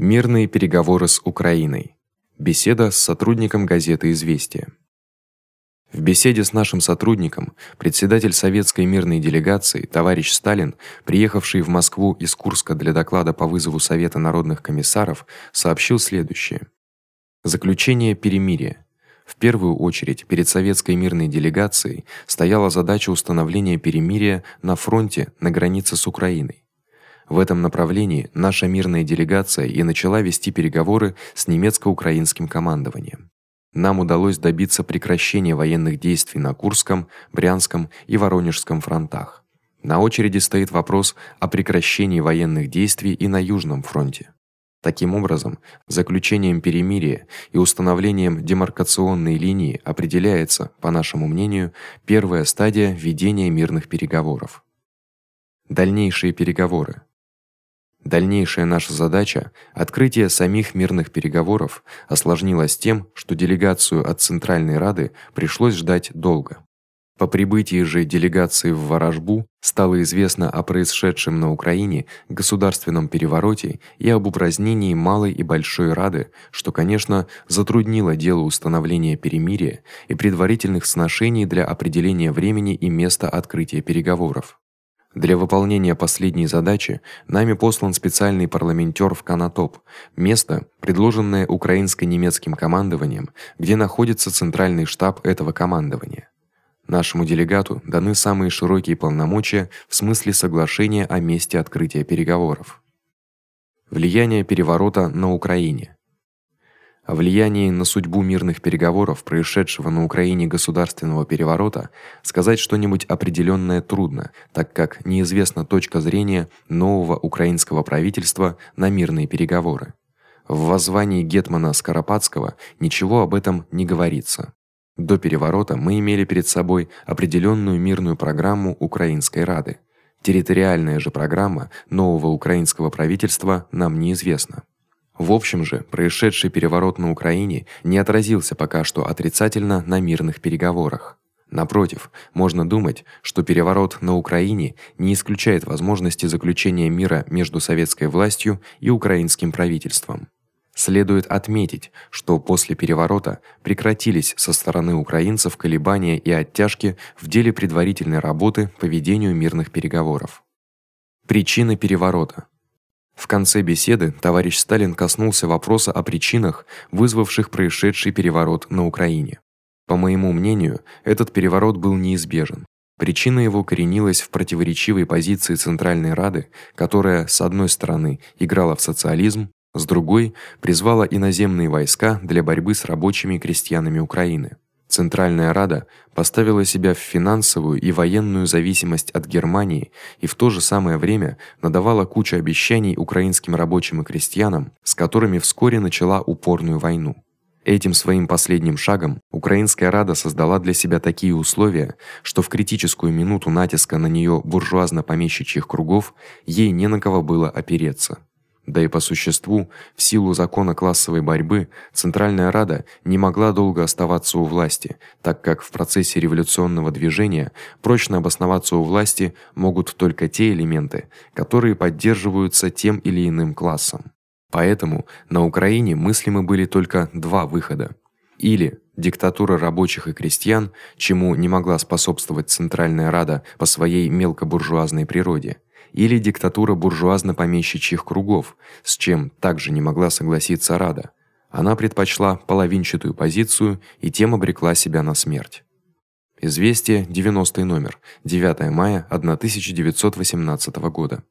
Мирные переговоры с Украиной. Беседа с сотрудником газеты Известия. В беседе с нашим сотрудником председатель советской мирной делегации товарищ Сталин, приехавший в Москву из Курска для доклада по вызову Совета народных комиссаров, сообщил следующее: Заключение перемирия. В первую очередь перед советской мирной делегацией стояла задача установления перемирия на фронте на границе с Украиной. В этом направлении наша мирная делегация и начала вести переговоры с немецко-украинским командованием. Нам удалось добиться прекращения военных действий на Курском, Брянском и Воронежском фронтах. На очереди стоит вопрос о прекращении военных действий и на Южном фронте. Таким образом, заключением перемирия и установлением демаркационной линии определяется, по нашему мнению, первая стадия ведения мирных переговоров. Дальнейшие переговоры Дальнейшая наша задача открытие самих мирных переговоров осложнилась тем, что делегацию от Центральной Рады пришлось ждать долго. По прибытии же делегации в Ворожбу стало известно о происшедшем на Украине государственном перевороте и об упразднении малой и большой рады, что, конечно, затруднило дело установления перемирия и предварительных сношений для определения времени и места открытия переговоров. Для выполнения последней задачи нами послан специальный парламентёр в Канатоп, место, предложенное украинско-немецким командованием, где находится центральный штаб этого командования. Нашему делегату даны самые широкие полномочия в смысле соглашения о месте открытия переговоров. Влияние переворота на Украине. О влиянии на судьбу мирных переговоров, происшедшего на Украине государственного переворота, сказать что-нибудь определённое трудно, так как неизвестна точка зрения нового украинского правительства на мирные переговоры. В воззвании гетмана Скоропадского ничего об этом не говорится. До переворота мы имели перед собой определённую мирную программу Украинской Рады. Территориальная же программа нового украинского правительства нам неизвестна. В общем же, происшедший переворот на Украине не отразился пока что отрицательно на мирных переговорах. Напротив, можно думать, что переворот на Украине не исключает возможности заключения мира между советской властью и украинским правительством. Следует отметить, что после переворота прекратились со стороны украинцев колебания и оттяжки в деле предварительной работы по ведению мирных переговоров. Причины переворота в конце беседы товарищ Сталин коснулся вопроса о причинах, вызвавших происшедший переворот на Украине. По моему мнению, этот переворот был неизбежен. Причина его коренилась в противоречивой позиции Центральной Рады, которая с одной стороны играла в социализм, с другой призвала иноземные войска для борьбы с рабочими и крестьянами Украины. Центральная Рада поставила себя в финансовую и военную зависимость от Германии и в то же самое время надавала кучу обещаний украинским рабочим и крестьянам, с которыми вскоре начала упорную войну. Этим своим последним шагом Украинская Рада создала для себя такие условия, что в критическую минуту натиска на неё буржуазно-помещичьих кругов ей не на кого было опереться. Да и по существу, в силу закона классовой борьбы, Центральная Рада не могла долго оставаться у власти, так как в процессе революционного движения прочно обосноваться у власти могут только те элементы, которые поддерживаются тем или иным классом. Поэтому на Украине мыслимы были только два выхода: или диктатура рабочих и крестьян, чему не могла способствовать Центральная Рада по своей мелкобуржуазной природе, или диктатура буржуазно-помещичьих кругов, с чем также не могла согласиться Рада. Она предпочла половинчатую позицию и тем обрекла себя на смерть. Известие 90 номер, 9 мая 1918 года.